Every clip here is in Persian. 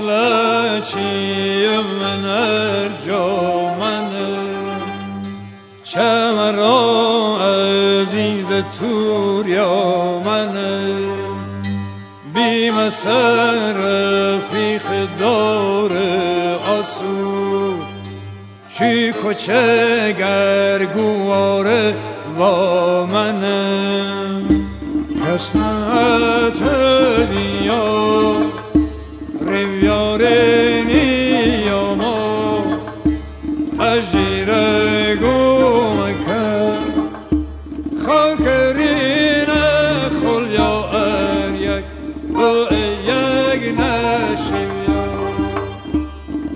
فلچی من ارجامن چه مرا عزیز تور یا من بیم سر رفیق دار آسو چی کچه گرگواره با منم قسمت دیا خاکرین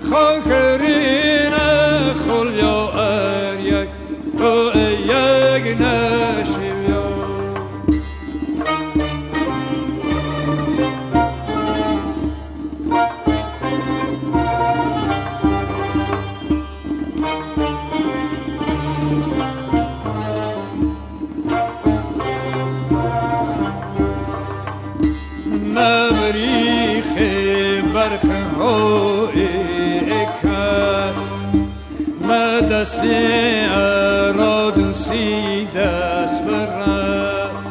خاکرین خلیا ار یک او یک نشیم نبریخ برخ های کس نه دستی را دوسی دست برست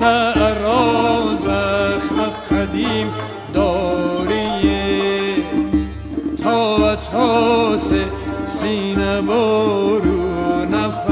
نه را زخم قدیم داری تا و تاس سینه برو نفس.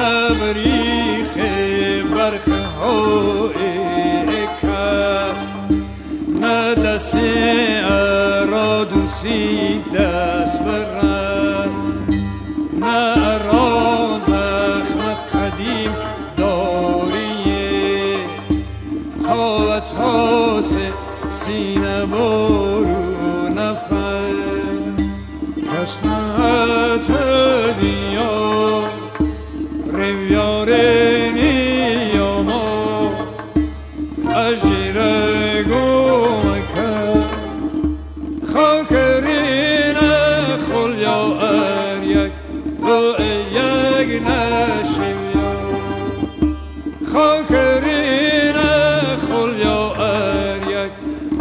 نبریخ برخ های کس نه دستی را دوسی دست برست نه را زخم قدیم داری تا و تاس سینه برو نفس. دیا ریویاره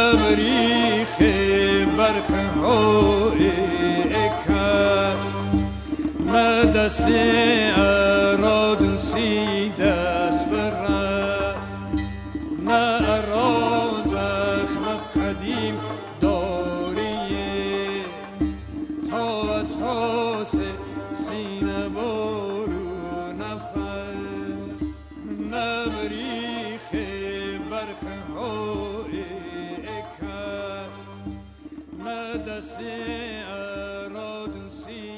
نبریخ برخ های کس نه دستی را دوسی دست برست نه را زخم قدیم داری تا و تاس مدسی ارادوسی